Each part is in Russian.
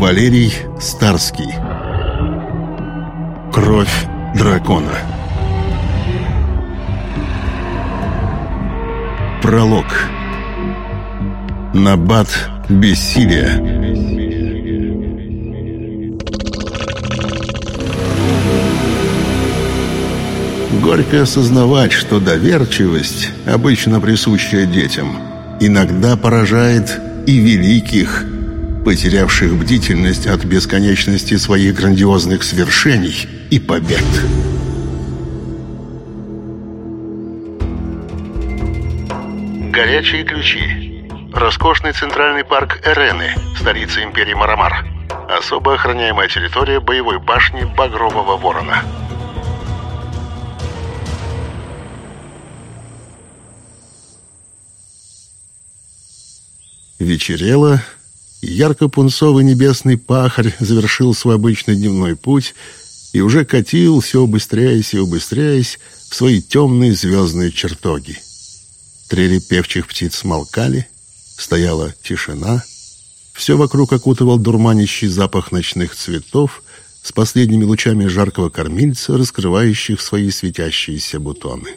Валерий Старский. Кровь дракона. Пролог. Набат бессилия. Горько осознавать, что доверчивость, обычно присущая детям, иногда поражает и великих, потерявших бдительность от бесконечности своих грандиозных свершений и побед. Горячие ключи. Роскошный центральный парк Эрены, столица империи Марамар. Особо охраняемая территория боевой башни Багрового Ворона. Вечерело, ярко-пунцовый небесный пахарь завершил свой обычный дневной путь и уже катил, все убыстряясь и убыстряясь, в свои темные звездные чертоги. Трели певчих птиц смолкали, стояла тишина, все вокруг окутывал дурманящий запах ночных цветов с последними лучами жаркого кормильца, раскрывающих свои светящиеся бутоны.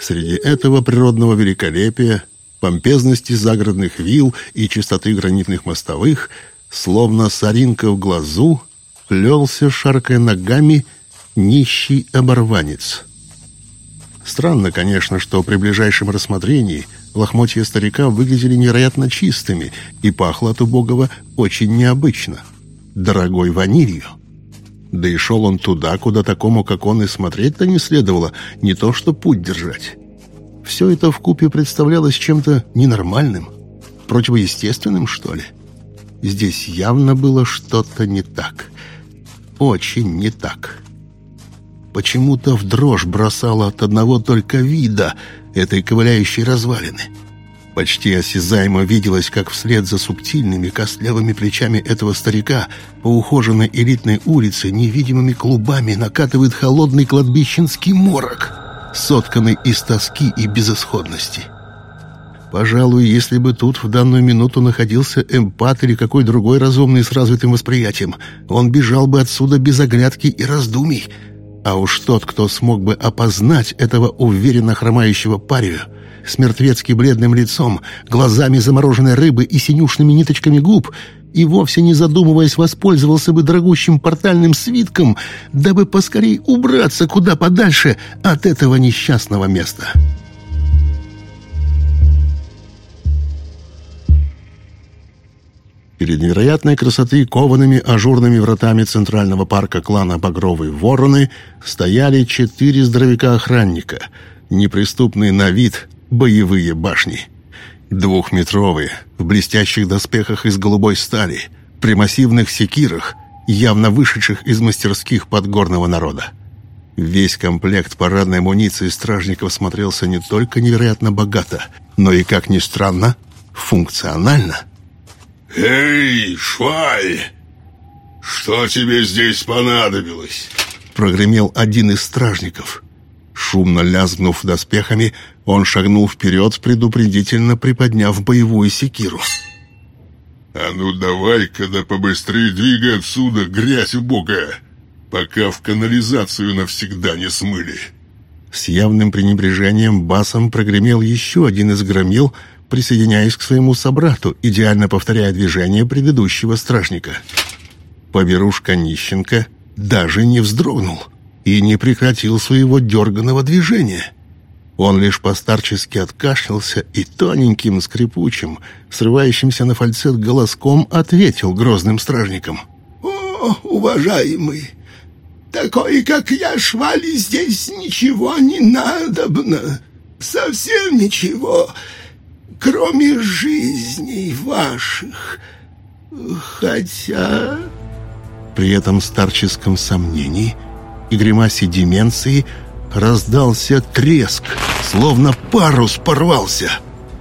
Среди этого природного великолепия помпезности загородных вилл и чистоты гранитных мостовых, словно соринка в глазу, плелся, шаркая ногами, нищий оборванец. Странно, конечно, что при ближайшем рассмотрении лохмотья старика выглядели невероятно чистыми и пахло от убогого очень необычно. Дорогой ванилью. Да и шел он туда, куда такому, как он, и смотреть-то не следовало, не то что путь держать. Все это вкупе представлялось чем-то ненормальным, противоестественным, что ли. Здесь явно было что-то не так. Очень не так. Почему-то в дрожь бросало от одного только вида этой ковыляющей развалины. Почти осязаемо виделось, как вслед за субтильными костлявыми плечами этого старика по ухоженной элитной улице невидимыми клубами накатывает холодный кладбищенский морок — сотканный из тоски и безысходности. Пожалуй, если бы тут в данную минуту находился эмпат или какой другой разумный с развитым восприятием, он бежал бы отсюда без оглядки и раздумий. А уж тот, кто смог бы опознать этого уверенно хромающего парию, с мертвецки бледным лицом, глазами замороженной рыбы и синюшными ниточками губ, и вовсе не задумываясь воспользовался бы дорогущим портальным свитком, дабы поскорей убраться куда подальше от этого несчастного места. Перед невероятной красоты коваными ажурными вратами центрального парка клана «Багровые вороны» стояли четыре здоровяка-охранника, неприступные на вид боевые башни — Двухметровые, в блестящих доспехах из голубой стали, при массивных секирах, явно вышедших из мастерских подгорного народа. Весь комплект парадной амуниции стражников смотрелся не только невероятно богато, но и, как ни странно, функционально. «Эй, шваль! Что тебе здесь понадобилось?» Прогремел один из стражников. Шумно лязгнув доспехами, он шагнул вперед, предупредительно приподняв боевую секиру. «А ну давай-ка да побыстрее двигай отсюда, грязь убогая, пока в канализацию навсегда не смыли!» С явным пренебрежением басом прогремел еще один из громил, присоединяясь к своему собрату, идеально повторяя движение предыдущего стражника. Поберушка Нищенко даже не вздрогнул и не прекратил своего дерганного движения. Он лишь постарчески откашлялся и тоненьким, скрипучим, срывающимся на фальцет голоском ответил грозным стражникам. «О, уважаемый, такой, как я, швали, здесь ничего не надобно, совсем ничего, кроме жизней ваших. Хотя...» При этом старческом сомнении и гримасе деменции – раздался треск, словно парус порвался.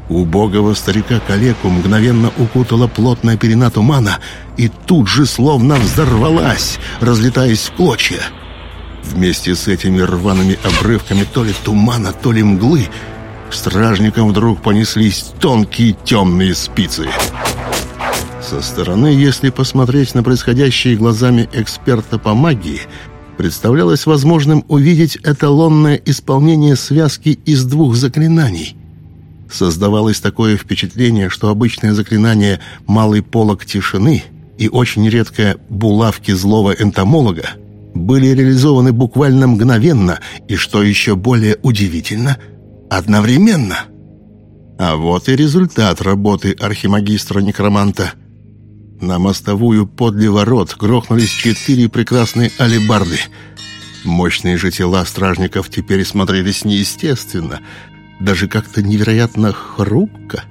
Убогого старика-калеку мгновенно укутала плотная пелена тумана и тут же словно взорвалась, разлетаясь в клочья. Вместе с этими рваными обрывками то ли тумана, то ли мглы стражникам вдруг понеслись тонкие темные спицы. Со стороны, если посмотреть на происходящее глазами эксперта по магии, представлялось возможным увидеть эталонное исполнение связки из двух заклинаний. Создавалось такое впечатление, что обычное заклинание «малый полог тишины» и очень редкое «булавки злого энтомолога» были реализованы буквально мгновенно и, что еще более удивительно, одновременно. А вот и результат работы архимагистра-некроманта. На мостовую подле ворот грохнулись четыре прекрасные алебарды. Мощные же тела стражников теперь смотрелись неестественно, даже как-то невероятно хрупко,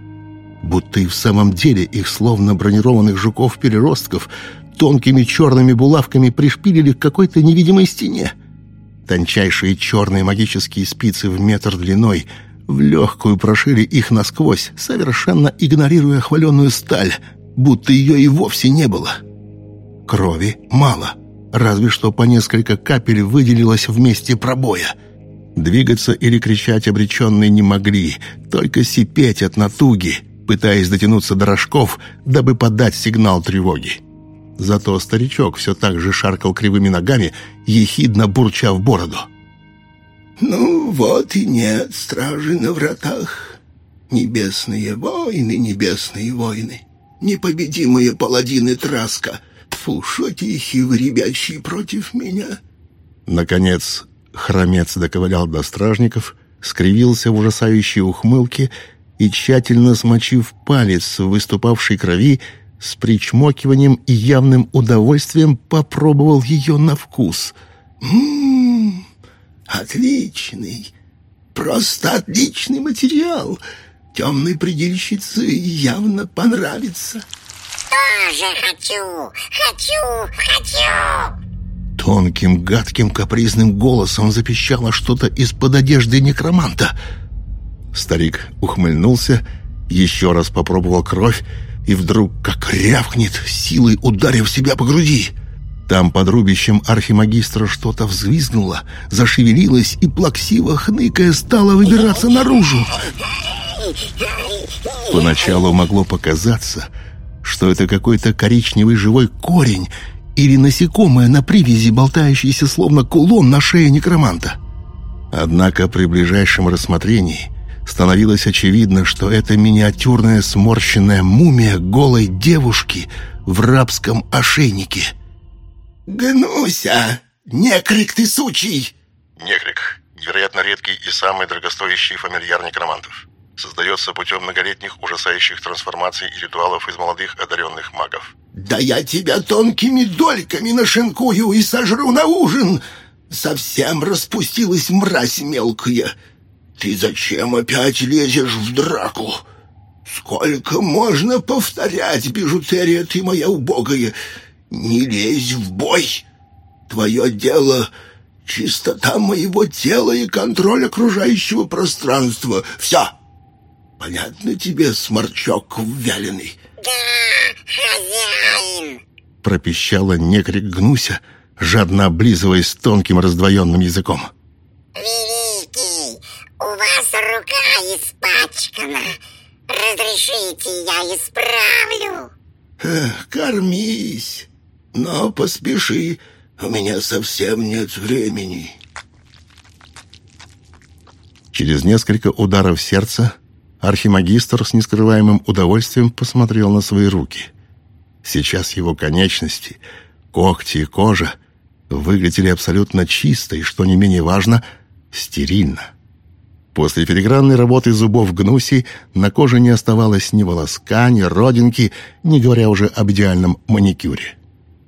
будто и в самом деле их словно бронированных жуков-переростков тонкими черными булавками пришпилили к какой-то невидимой стене. Тончайшие черные магические спицы в метр длиной в легкую прошили их насквозь, совершенно игнорируя хваленную сталь, будто ее и вовсе не было. Крови мало, разве что по несколько капель выделилось в месте пробоя. Двигаться или кричать обреченные не могли, только сипеть от натуги, пытаясь дотянуться до рожков, дабы подать сигнал тревоги. Зато старичок все так же шаркал кривыми ногами, ехидно бурча в бороду. «Ну, вот и нет стражи на вратах. Небесные войны, небесные войны, непобедимые паладины Траска. Фу, шотихи вы, ребячьи, против меня». Наконец, хромец доковылял до стражников, скривился в ужасающей ухмылке и, тщательно смочив палец в выступавшей крови, с причмокиванием и явным удовольствием попробовал ее на вкус. «Ммм, отличный, просто отличный материал. Темной предельщице явно понравится». «Тоже хочу, хочу, хочу!» Тонким, гадким, капризным голосом запищало что-то из-под одежды некроманта. Старик ухмыльнулся, еще раз попробовал кровь и вдруг как рявкнет, силой ударив себя по груди. Там под рубищем архимагистра что-то взвизгнуло, зашевелилось и, плаксиво хныкая, стало выбираться наружу. Поначалу могло показаться, что это какой-то коричневый живой корень или насекомое на привязи, болтающееся словно кулон на шее некроманта. Однако при ближайшем рассмотрении становилось очевидно, что это миниатюрная сморщенная мумия голой девушки в рабском ошейнике. «Гнуся! Некрик ты сучий!» Некрик – невероятно редкий и самый дорогостоящий фамильяр некромантов. Создается путем многолетних ужасающих трансформаций и ритуалов из молодых одаренных магов. «Да я тебя тонкими дольками нашинкую и сожру на ужин! Совсем распустилась мразь мелкая!» «Ты зачем опять лезешь в драку? Сколько можно повторять, бижутерия ты моя убогая? Не лезь в бой! Твое дело — чистота моего тела и контроль окружающего пространства. Все! Понятно тебе, сморчок вяленый?» «Да, хозяин!» — пропищала некрик Гнуся, жадно облизываясь тонким раздвоенным языком. «Великий, у вас рука испачкана. Разрешите, я исправлю. Эх, кормись, но поспеши, у меня совсем нет времени. Через несколько ударов сердца архимагистр с нескрываемым удовольствием посмотрел на свои руки. Сейчас его конечности, когти и кожа выглядели абсолютно чисто и, что не менее важно, стерильно. После филигранной работы зубов Гнуси на коже не оставалось ни волоска, ни родинки, не говоря уже об идеальном маникюре.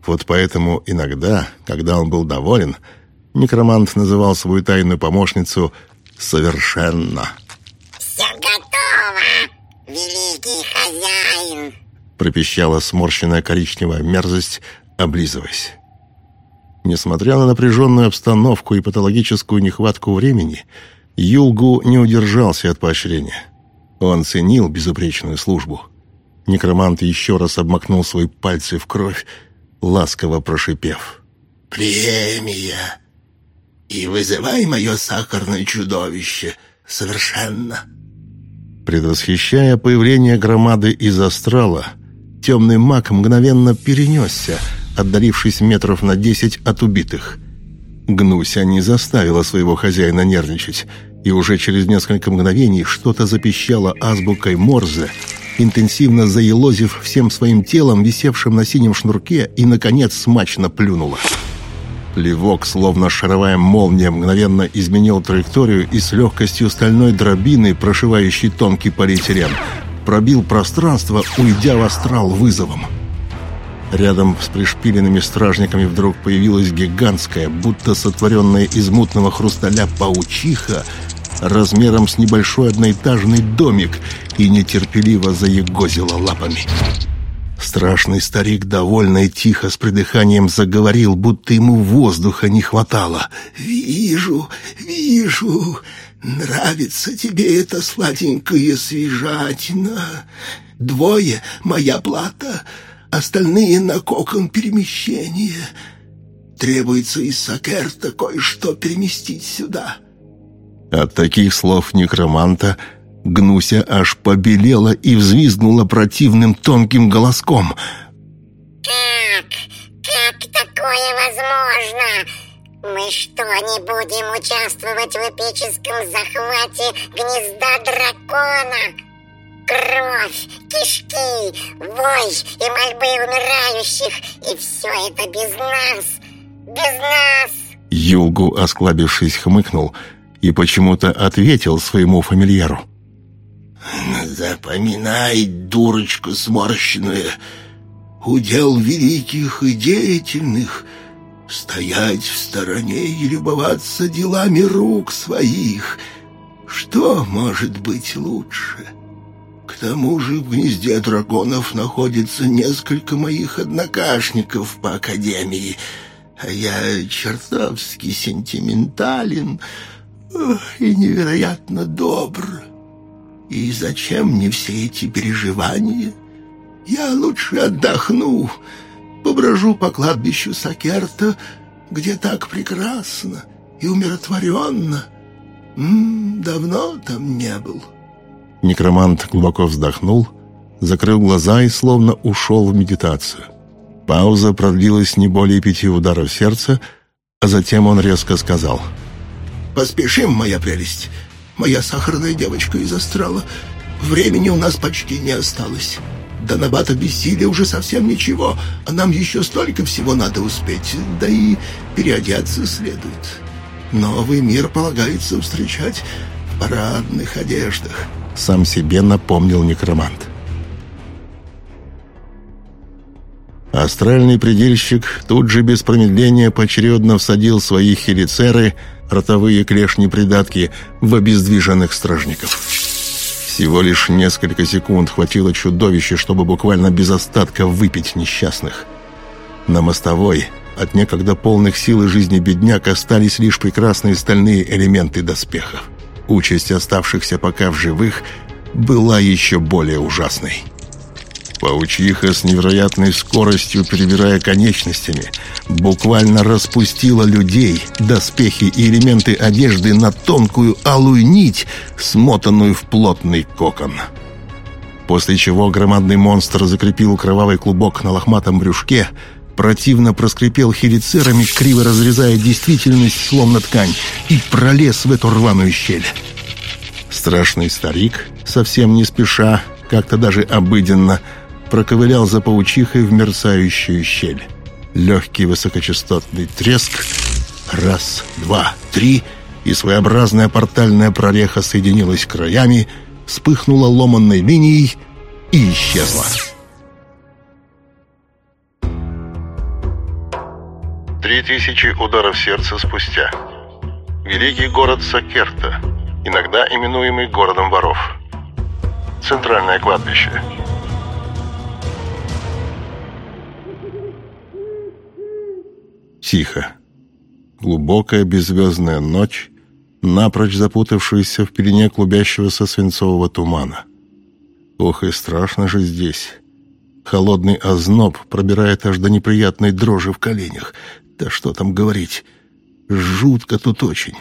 Вот поэтому иногда, когда он был доволен, некромант называл свою тайную помощницу «совершенно». «Все готово, великий хозяин!» пропищала сморщенная коричневая мерзость, облизываясь. Несмотря на напряженную обстановку и патологическую нехватку времени, Юлгу не удержался от поощрения. Он ценил безупречную службу. Некромант еще раз обмакнул свои пальцы в кровь, ласково прошипев. «Премия! И вызывай мое сахарное чудовище совершенно!» Предвосхищая появление громады из астрала, темный маг мгновенно перенесся, отдалившись метров на десять от убитых. Гнуся не заставила своего хозяина нервничать, и уже через несколько мгновений что-то запищало азбукой Морзе, интенсивно заелозив всем своим телом, висевшим на синем шнурке, и, наконец, смачно плюнула. Плевок, словно шаровая молния, мгновенно изменил траекторию и с легкостью стальной дробины, прошивающей тонкий полиэтилен, пробил пространство, уйдя в астрал вызовом. Рядом с пришпиленными стражниками вдруг появилась гигантская, будто сотворенная из мутного хрусталя паучиха, размером с небольшой одноэтажный домик, и нетерпеливо заегозила лапами. Страшный старик довольно и тихо с придыханием заговорил, будто ему воздуха не хватало. «Вижу, вижу, нравится тебе эта сладенькая свежатина. Двое — моя плата, остальные — на кокон перемещения. Требуется из Сакерта кое-что переместить сюда». От таких слов некроманта Гнуся аж побелела и взвизгнула противным тонким голоском. Как? Как такое возможно? Мы что, не будем участвовать в эпическом захвате гнезда дракона? Кровь, кишки, вой и мольбы умирающих, и все это без нас, без нас. Юлгу, осклабившись, хмыкнул и почему-то ответил своему фамильяру. Запоминай, дурочка сморщенная, удел великих и деятельных — стоять в стороне и любоваться делами рук своих. Что может быть лучше? К тому же в гнезде драконов находится несколько моих однокашников по академии, а я чертовски сентиментален и невероятно добр. И зачем мне все эти переживания? Я лучше отдохну, поброжу по кладбищу Сакерта, где так прекрасно и умиротворенно. М -м, давно там не был. Некромант глубоко вздохнул, закрыл глаза и словно ушел в медитацию. Пауза продлилась не более пяти ударов сердца, а затем он резко сказал «Поспешим, моя прелесть моя сахарная девочка из астрала. Времени у нас почти не осталось. До набата бессилия уже совсем ничего, а нам еще столько всего надо успеть, да и переодеться следует. Новый мир полагается встречать в парадных одеждах. Сам себе напомнил некромант. Астральный предельщик тут же без промедления поочередно всадил свои хелицеры – ротовые клешни-придатки в обездвиженных стражников. Всего лишь несколько секунд хватило чудовища, чтобы буквально без остатка выпить несчастных. На мостовой от некогда полных сил и жизни бедняк остались лишь прекрасные стальные элементы доспехов. Участь оставшихся пока в живых была еще более ужасной. Паучиха с невероятной скоростью, перебирая конечностями, буквально распустила людей, доспехи и элементы одежды на тонкую алую нить, смотанную в плотный кокон. После чего громадный монстр закрепил кровавый клубок на лохматом брюшке, противно проскрипел хелицерами, криво разрезая действительность, словно ткань, и пролез в эту рваную щель. Страшный старик, совсем не спеша, как-то даже обыденно, проковылял за паучихой в мерцающую щель. Легкий высокочастотный треск. Раз, два, три, и своеобразная портальная прореха соединилась краями, вспыхнула ломанной линией и исчезла. Три тысячи ударов сердца спустя. Великий город Сакерта, иногда именуемый городом воров. Центральное кладбище. Тихо. Глубокая беззвездная ночь, напрочь запутавшаяся в пелене клубящегося свинцового тумана. Ох и страшно же здесь. Холодный озноб пробирает аж до неприятной дрожи в коленях. Да что там говорить. Жутко тут очень.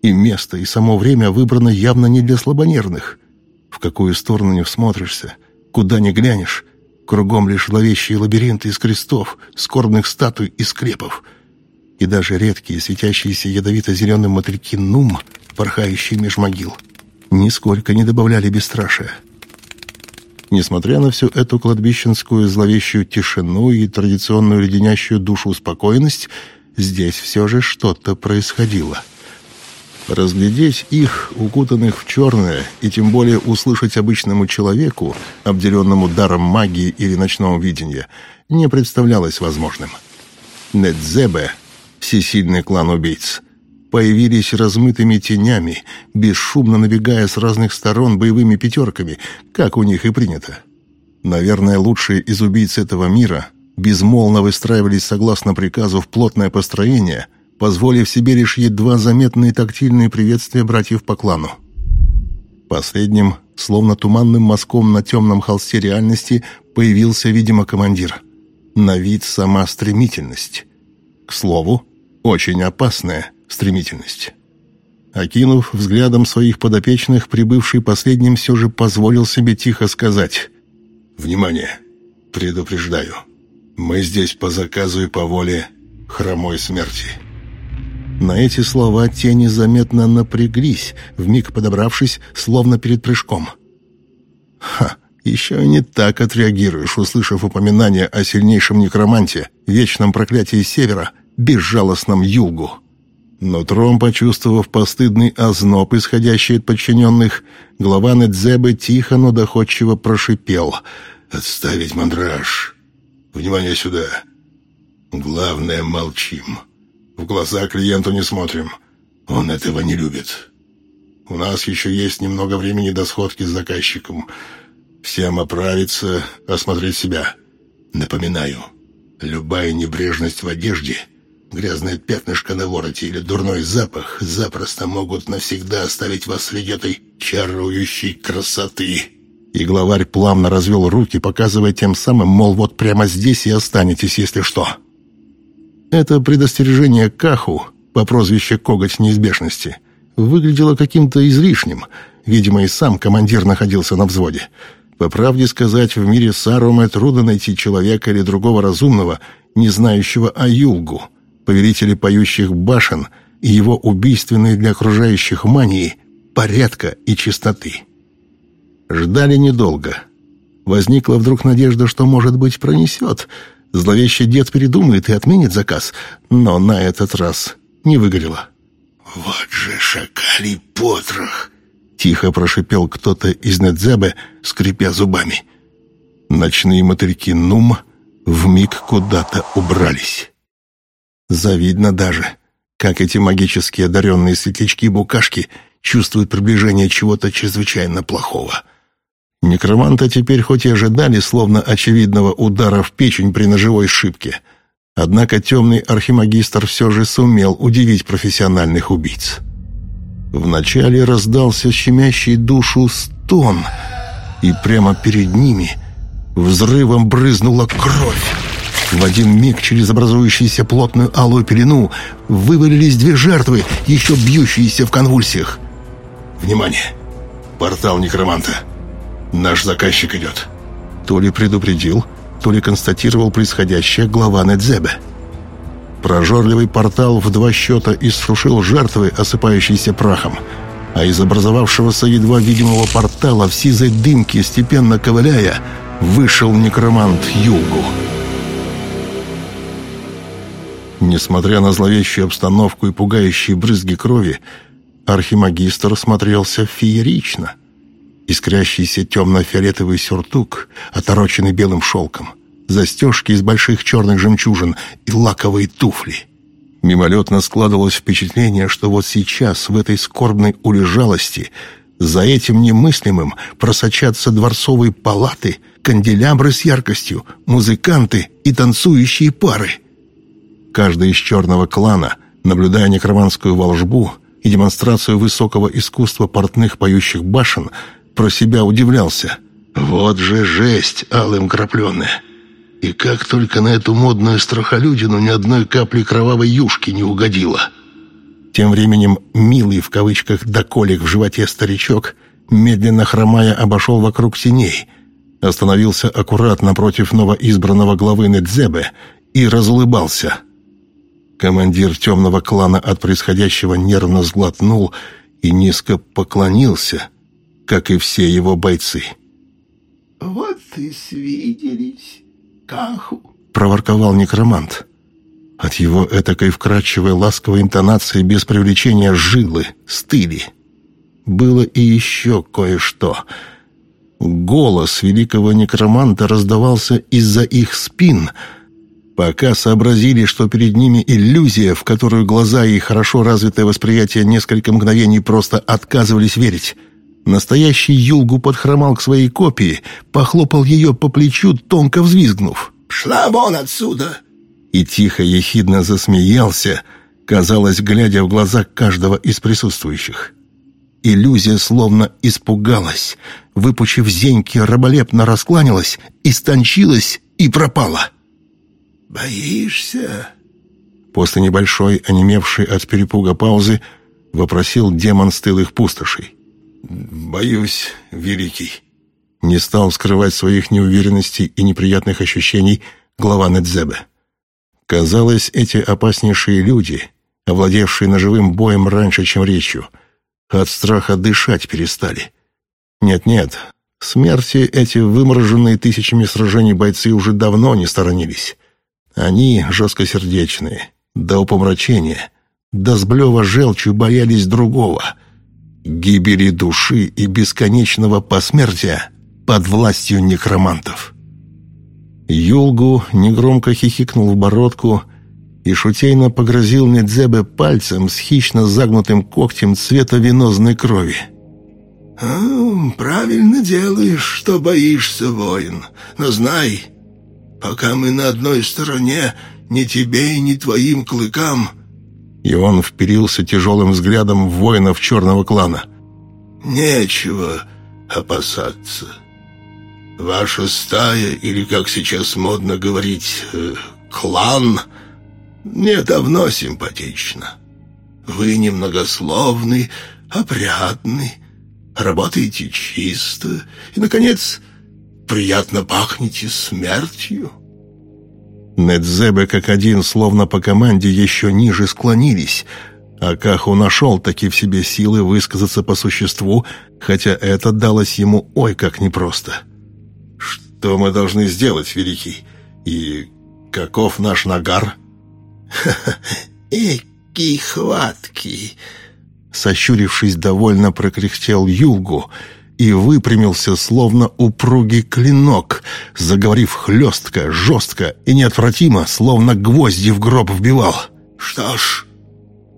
И место, и само время выбрано явно не для слабонервных. В какую сторону не всмотришься, куда не глянешь, Кругом лишь зловещие лабиринты из крестов, скорбных статуй и скрепов. И даже редкие, светящиеся ядовито-зеленым мотыльки нум, порхающие меж могил, нисколько не добавляли бесстрашия. Несмотря на всю эту кладбищенскую зловещую тишину и традиционную леденящую душу спокойность, здесь все же что-то происходило. Разглядеть их, укутанных в черное, и тем более услышать обычному человеку, обделенному даром магии или ночного видения, не представлялось возможным. Недзебе, всесильный клан убийц, появились размытыми тенями, бесшумно набегая с разных сторон боевыми пятерками, как у них и принято. Наверное, лучшие из убийц этого мира безмолвно выстраивались согласно приказу в плотное построение, позволив себе лишь едва заметные тактильные приветствия братьев по клану. Последним, словно туманным мазком на темном холсте реальности, появился, видимо, командир. На вид сама стремительность. К слову, очень опасная стремительность. Окинув взглядом своих подопечных, прибывший последним все же позволил себе тихо сказать «Внимание! Предупреждаю, мы здесь по заказу и по воле хромой смерти». На эти слова тени заметно напряглись, вмиг подобравшись, словно перед прыжком. «Ха!» Еще и не так отреагируешь, услышав упоминание о сильнейшем некроманте, вечном проклятии Севера, безжалостном Юлгу. Но Тром, почувствовав постыдный озноб, исходящий от подчиненных, глава Недзебы тихо, но доходчиво прошипел. «Отставить мандраж! Внимание сюда! Главное, молчим. В глаза клиенту не смотрим. Он этого не любит. У нас еще есть немного времени до сходки с заказчиком. Всем оправиться, осмотреть себя. Напоминаю, любая небрежность в одежде — Грязное пятнышко на вороте или дурной запах запросто могут навсегда оставить вас среди этой чарующей красоты. И главарь плавно развел руки, показывая тем самым, мол, вот прямо здесь и останетесь, если что. Это предостережение Каху по прозвищу «Коготь неизбежности» выглядело каким-то излишним. Видимо, и сам командир находился на взводе. По правде сказать, в мире Сарума трудно найти человека или другого разумного, не знающего о Юлгу — повелители поющих башен и его убийственные для окружающих мании порядка и чистоты. Ждали недолго. Возникла вдруг надежда, что, может быть, пронесет. Зловещий дед передумает и отменит заказ, но на этот раз не выгорело. «Вот же шакалий потрох!» — тихо прошипел кто-то из Недзебе, скрипя зубами. Ночные мотыльки Нум вмиг куда-то убрались. Завидно даже, как эти магически одаренные светлячки-букашки чувствуют приближение чего-то чрезвычайно плохого. Некроманта теперь хоть и ожидали словно очевидного удара в печень при ножевой шибке, однако темный архимагистр все же сумел удивить профессиональных убийц. Вначале раздался щемящий душу стон, и прямо перед ними взрывом брызнула кровь. В один миг через образующуюся плотную алую пелену вывалились две жертвы, еще бьющиеся в конвульсиях. «Внимание! Портал некроманта! Наш заказчик идет!» То ли предупредил, то ли констатировал происходящее глава Недзебе. Прожорливый портал в два счета иссушил жертвы, осыпающиеся прахом, а из образовавшегося едва видимого портала в сизой дымке, степенно ковыляя, вышел некромант Югу. Несмотря на зловещую обстановку и пугающие брызги крови, архимагистр смотрелся феерично. Искрящийся темно-фиолетовый сюртук, отороченный белым шелком, застежки из больших черных жемчужин и лаковые туфли. Мимолетно складывалось впечатление, что вот сейчас, в этой скорбной улежалости, за этим немыслимым просочатся дворцовые палаты, канделябры с яркостью, музыканты и танцующие пары — Каждый из черного клана, наблюдая некроманскую волжбу и демонстрацию высокого искусства портных поющих башен, про себя удивлялся. «Вот же жесть, алым крапленая! И как только на эту модную страхолюдину ни одной капли кровавой юшки не угодило!» Тем временем «милый» в кавычках «доколик» в животе старичок, медленно хромая, обошел вокруг теней, остановился аккуратно против новоизбранного главы Недзебе и разулыбался. Командир темного клана от происходящего нервно сглотнул и низко поклонился, как и все его бойцы. «Вот и свиделись, Каху!» — проворковал некромант. От его этакой вкрадчивой ласковой интонации без привлечения жилы, стыли. Было и еще кое-что. Голос великого некроманта раздавался из-за их спин — Пока сообразили, что перед ними иллюзия, в которую глаза и хорошо развитое восприятие несколько мгновений просто отказывались верить. Настоящий Юлгу подхромал к своей копии, похлопал ее по плечу, тонко взвизгнув. «Шла вон отсюда!» И тихо, ехидно засмеялся, казалось, глядя в глаза каждого из присутствующих. Иллюзия словно испугалась, выпучив зеньки, раболепно раскланялась, истончилась и пропала. «Боишься?» После небольшой, онемевшей от перепуга паузы, вопросил демон стылых пустошей. «Боюсь, великий». Не стал скрывать своих неуверенностей и неприятных ощущений глава Недзебе. Казалось, эти опаснейшие люди, овладевшие ножевым боем раньше, чем речью, от страха дышать перестали. Нет-нет, смерти эти вымороженные тысячами сражений бойцы уже давно не сторонились. Они жесткосердечные, до упомрачения, до сблева желчью боялись другого — гибели души и бесконечного посмертия под властью некромантов. Юлгу негромко хихикнул в бородку и шутейно погрозил Недзебе пальцем с хищно загнутым когтем цвета венозной крови. «А, «Правильно делаешь, что боишься, воин, но знай, пока мы на одной стороне, ни тебе и ни твоим клыкам». И он вперился тяжелым взглядом в воинов черного клана. «Нечего опасаться. Ваша стая, или, как сейчас модно говорить, э, клан, мне давно симпатична. Вы немногословны, опрятны, работаете чисто и, наконец, приятно пахнете смертью». Недзебе как один, словно по команде, еще ниже склонились, а Каху нашел таки в себе силы высказаться по существу, хотя это далось ему ой как непросто. «Что мы должны сделать, Великий? И каков наш нагар?» «Ха-ха, эки хваткий!» Сощурившись, довольно прокряхтел Юлгу — и выпрямился, словно упругий клинок, заговорив хлестко, жестко и неотвратимо, словно гвозди в гроб вбивал. «Что ж,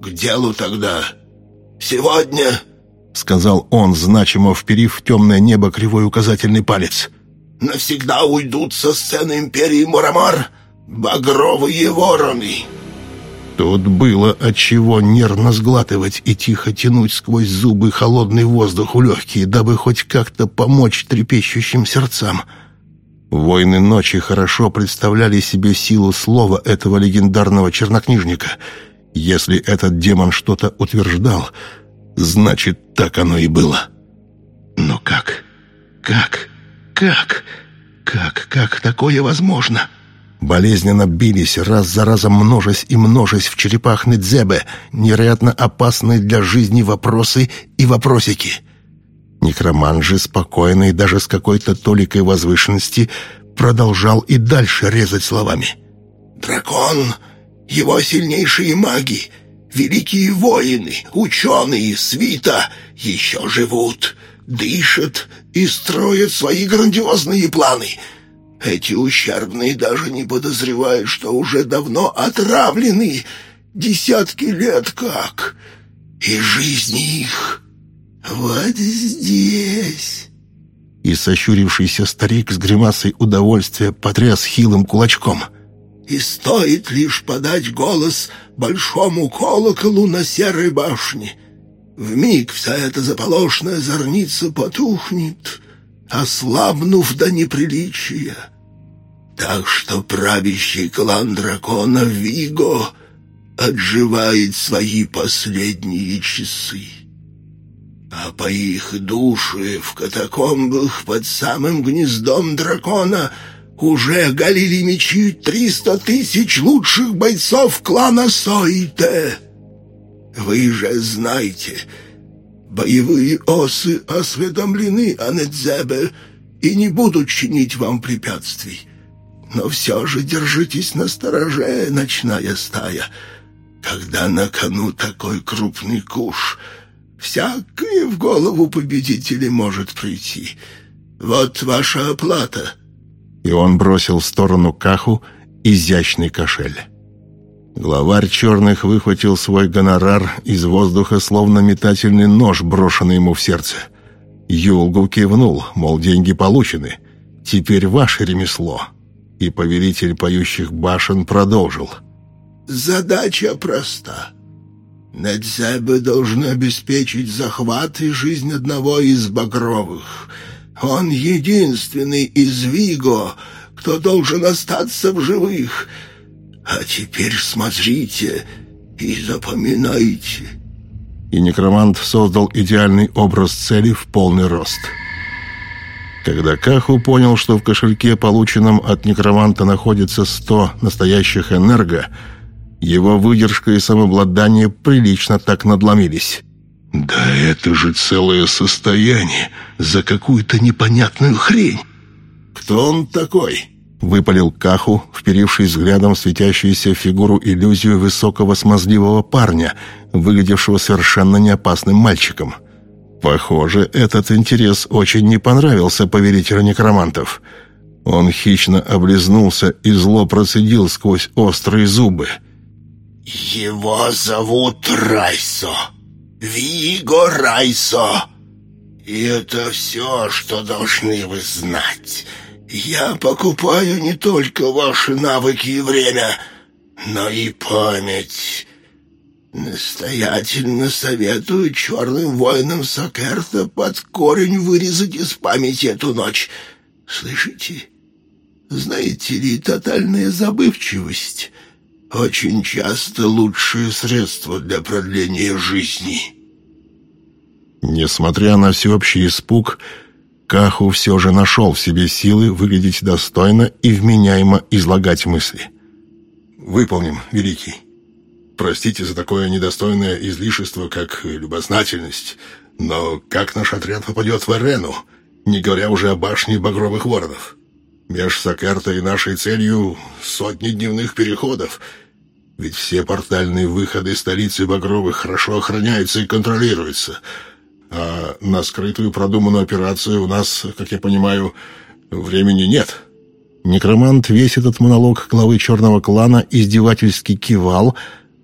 к делу тогда. Сегодня...» — сказал он, значимо вперив в темное небо кривой указательный палец. «Навсегда уйдут со сцены империи Мурамар багровые вороны». Тут было отчего нервно сглатывать и тихо тянуть сквозь зубы холодный воздух в легкие, дабы хоть как-то помочь трепещущим сердцам. Войны ночи хорошо представляли себе силу слова этого легендарного чернокнижника. Если этот демон что-то утверждал, значит, так оно и было. Но как? Как? Как? Как? Как такое возможно?» Болезненно бились, раз за разом множась и множась в черепах Недзебе, невероятно опасные для жизни вопросы и вопросики. Некроман же, спокойный, даже с какой-то толикой возвышенности, продолжал и дальше резать словами. «Дракон, его сильнейшие маги, великие воины, ученые, свита еще живут, дышат и строят свои грандиозные планы». Эти ущербные даже не подозревают, что уже давно отравлены десятки лет как. И жизни их вот здесь». И сощурившийся старик с гримасой удовольствия потряс хилым кулачком. «И стоит лишь подать голос большому колоколу на серой башне. Вмиг вся эта заполошная зорница потухнет» ослабнув до неприличия. Так что правящий клан дракона Виго отживает свои последние часы. а по их души в катакомбах под самым гнездом дракона уже галили мечи триста тысяч лучших бойцов клана Сойте. Вы же знаете, боевые осы осведомлены о Недзебе и не будут чинить вам препятствий. Но все же держитесь на стороже, ночная стая, когда на кону такой крупный куш — Всякое в голову победителей может прийти. Вот ваша оплата». И он бросил в сторону Каху изящный кошель. Главарь черных выхватил свой гонорар из воздуха, словно метательный нож, брошенный ему в сердце. Юлгу кивнул, мол, деньги получены. Теперь ваше ремесло. И повелитель поющих башен продолжил. «Задача проста. Недзебы должны обеспечить захват и жизнь одного из Багровых. Он единственный из Виго, кто должен остаться в живых. А теперь смотрите и запоминайте». И некромант создал идеальный образ цели в полный рост. Когда Каху понял, что в кошельке, полученном от некроманта, находится сто настоящих энерго, его выдержка и самообладание прилично так надломились. «Да это же целое состояние за какую-то непонятную хрень!» «Кто он такой?» — выпалил Каху, вперившись взглядом в светящуюся фигуру иллюзию высокого смазливого парня, выглядевшего совершенно неопасным мальчиком. Похоже, этот интерес очень не понравился повелителю некромантов. Он хищно облизнулся и зло процедил сквозь острые зубы — «Его зовут Райсо. Виго Райсо. И это все, что должны вы знать. Я покупаю не только ваши навыки и время, но и память». Настоятельно советую черным воинам Сокерта под корень вырезать из памяти эту ночь. Слышите? Знаете ли, тотальная забывчивость очень часто лучшее средство для продления жизни. Несмотря на всеобщий испуг, Каху все же нашел в себе силы выглядеть достойно и вменяемо излагать мысли. «Выполним, Великий. Простите за такое недостойное излишество, как любознательность, но как наш отряд попадет в Эрену, не говоря уже о башне Багровых Воронов?» Меж Сакарта и нашей целью сотни дневных переходов, ведь все портальные выходы столицы Багровых хорошо охраняются и контролируются. А на скрытую продуманную операцию у нас, как я понимаю, времени нет». Некромант весь этот монолог главы черного клана издевательски кивал,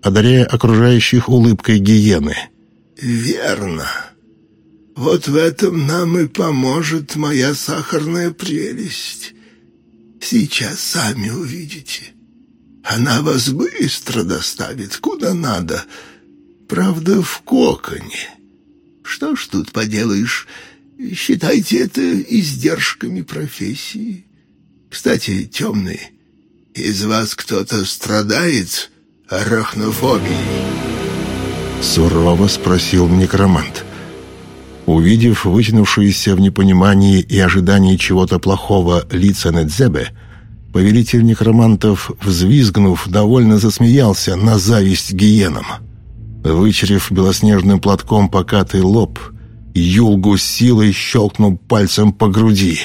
одаряя окружающих улыбкой гиены. «Верно. Вот в этом нам и поможет моя сахарная прелесть. Сейчас сами увидите. Она вас быстро доставит куда надо. Правда, в коконе. Что ж тут поделаешь? Считайте это издержками профессии. Кстати, темный, из вас кто-то страдает арахнофобией? Сурово спросил некромант. Увидев вытянувшиеся в непонимании и ожидании чего-то плохого лица Недзебе, повелитель некромантов, взвизгнув, довольно засмеялся на зависть гиенам. Вычерев белоснежным платком покатый лоб, Юлгу силой щелкнул пальцем по груди.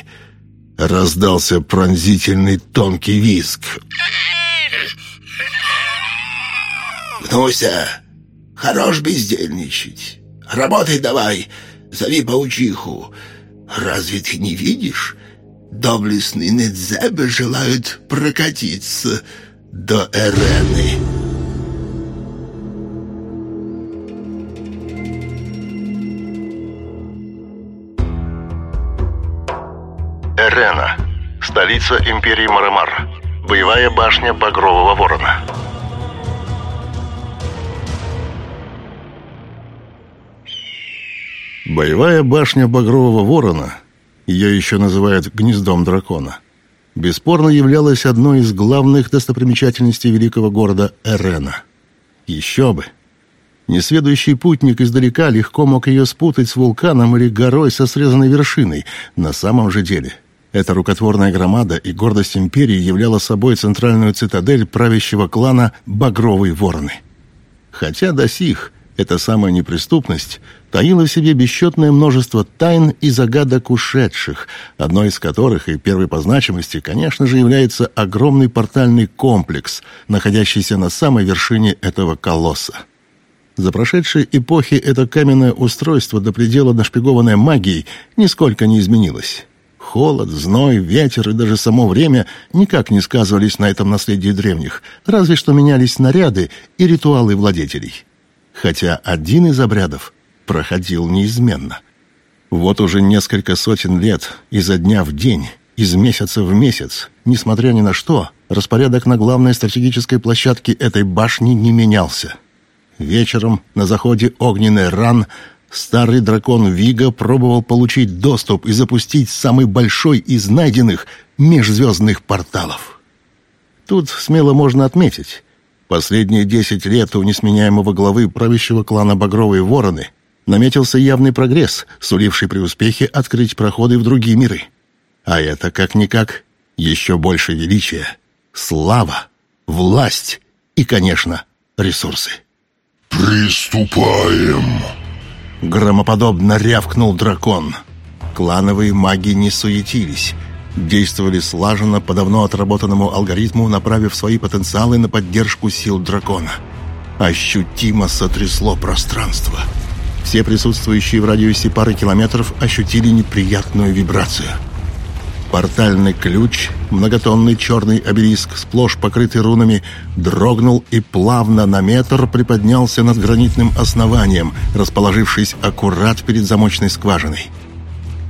Раздался пронзительный тонкий визг. «Гнуся, хорош бездельничать. Работай давай!» Зови паучиху. Разве ты не видишь? Доблестные Недзебы желают прокатиться до Эрены. Эрена. Столица империи Марамар. Боевая башня Багрового Ворона. Боевая башня Багрового Ворона, ее еще называют «гнездом дракона», бесспорно являлась одной из главных достопримечательностей великого города Эрена. Еще бы! Несведущий путник издалека легко мог ее спутать с вулканом или горой со срезанной вершиной. На самом же деле, эта рукотворная громада и гордость империи являла собой центральную цитадель правящего клана «Багровые вороны». Хотя до сих эта самая неприступность таила в себе бесчетное множество тайн и загадок ушедших, одной из которых и первой по значимости, конечно же, является огромный портальный комплекс, находящийся на самой вершине этого колосса. За прошедшие эпохи это каменное устройство до предела нашпигованное магией нисколько не изменилось. Холод, зной, ветер и даже само время никак не сказывались на этом наследии древних, разве что менялись наряды и ритуалы владетелей. Хотя один из обрядов проходил неизменно. Вот уже несколько сотен лет, изо дня в день, из месяца в месяц, несмотря ни на что, распорядок на главной стратегической площадке этой башни не менялся — Вечером на заходе огненный ран старый дракон Вига пробовал получить доступ и запустить самый большой из найденных межзвездных порталов. Тут смело можно отметить, последние десять лет у несменяемого главы правящего клана Багровые Вороны наметился явный прогресс, суливший при успехе открыть проходы в другие миры. А это, как-никак, еще больше величия, слава, власть и, конечно, ресурсы. «Приступаем!» Громоподобно рявкнул дракон. Клановые маги не суетились. Действовали слаженно по давно отработанному алгоритму, направив свои потенциалы на поддержку сил дракона. Ощутимо сотрясло пространство. Все присутствующие в радиусе пары километров ощутили неприятную вибрацию – Портальный ключ, многотонный черный обелиск, сплошь покрытый рунами, дрогнул и плавно на метр приподнялся над гранитным основанием, расположившись аккурат перед замочной скважиной.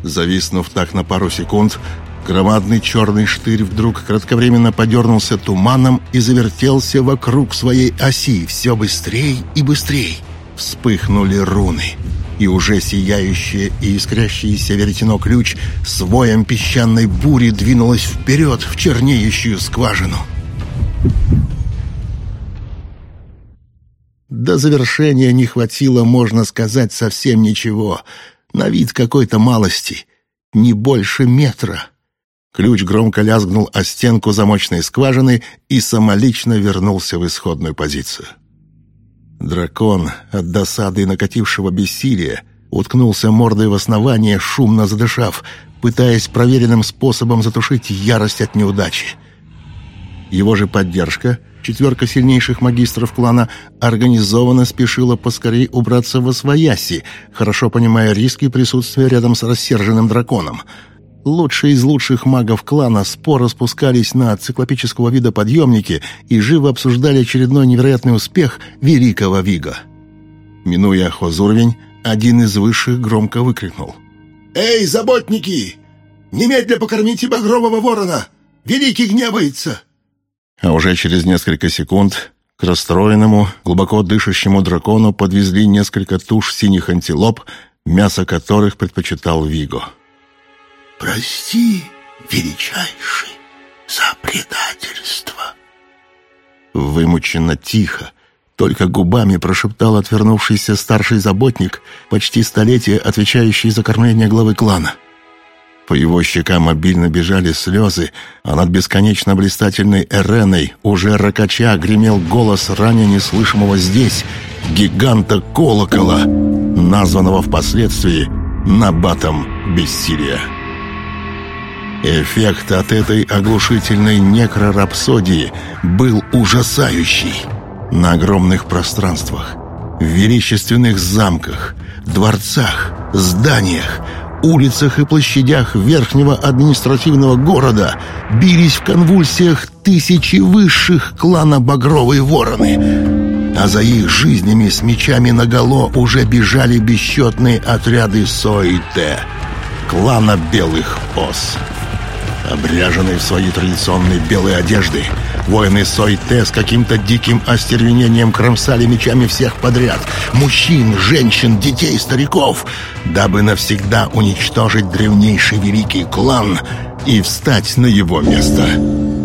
Зависнув так на пару секунд, громадный черный штырь вдруг кратковременно подернулся туманом и завертелся вокруг своей оси все быстрее и быстрее. Вспыхнули руны и уже сияющее и искрящееся веретено ключ с воем песчаной бури двинулось вперед в чернеющую скважину. До завершения не хватило, можно сказать, совсем ничего. На вид какой-то малости. Не больше метра. Ключ громко лязгнул о стенку замочной скважины и самолично вернулся в исходную позицию. Дракон, от досады и накатившего бессилия, уткнулся мордой в основание, шумно задышав, пытаясь проверенным способом затушить ярость от неудачи. Его же поддержка, четверка сильнейших магистров клана, организованно спешила поскорей убраться во свояси, хорошо понимая риски присутствия рядом с рассерженным драконом — Лучшие из лучших магов клана споро спускались на циклопического вида подъемники и живо обсуждали очередной невероятный успех великого Вига. Минуя хозуровень, один из высших громко выкрикнул. «Эй, заботники! Немедля покормите багрового ворона! Великий гневается!» А уже через несколько секунд к расстроенному, глубоко дышащему дракону подвезли несколько туш синих антилоп, мясо которых предпочитал Виго. Прости, величайший, за предательство. Вымученно тихо, только губами прошептал отвернувшийся старший заботник, почти столетие отвечающий за кормление главы клана. По его щекам обильно бежали слезы, а над бесконечно блистательной Эреной уже ракача гремел голос ранее неслышимого здесь гиганта колокола, названного впоследствии Набатом Бессилия. Эффект от этой оглушительной некрорапсодии был ужасающий. На огромных пространствах, в величественных замках, дворцах, зданиях, улицах и площадях верхнего административного города бились в конвульсиях тысячи высших клана Багровые Вороны, а за их жизнями с мечами наголо уже бежали бесчетные отряды Сойте, клана Белых Ос. Обряженные в свои традиционные белые одежды, воины Сойте с каким-то диким остервенением кромсали мечами всех подряд. Мужчин, женщин, детей, стариков, дабы навсегда уничтожить древнейший великий клан и встать на его место.